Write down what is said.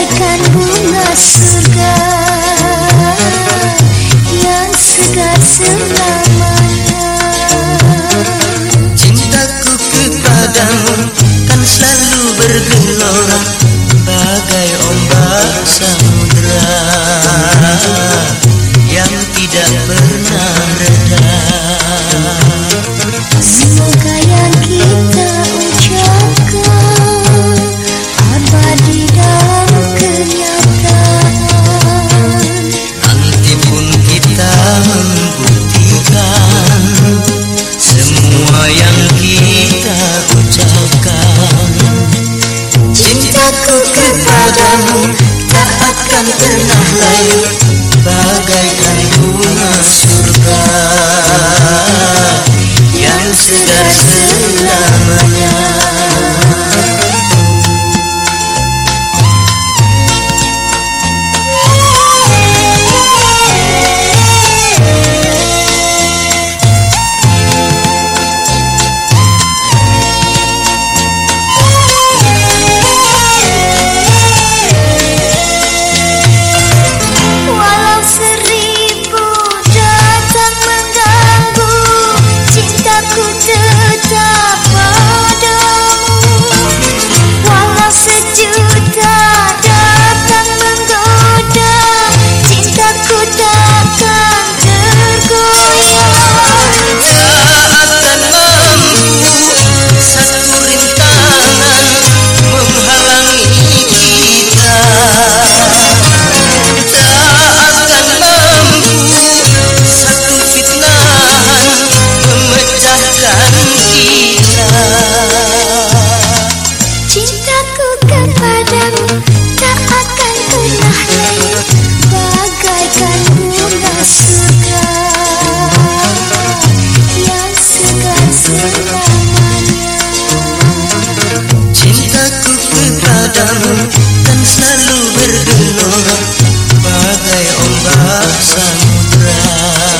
Bagaikan bunga surga Yang segar selamanya. Cintaku kepadamu Kan selalu bergelora Bagai ombak samudra Yang tidak pernah reda. Semoga yang kita tak akan pernah layu Cintaku kepadamu tak akan pernah layu Bagaikan bunga segar Yang segar selamanya. Cintaku kepadamu kan selalu bergelora Bagai ombak samudera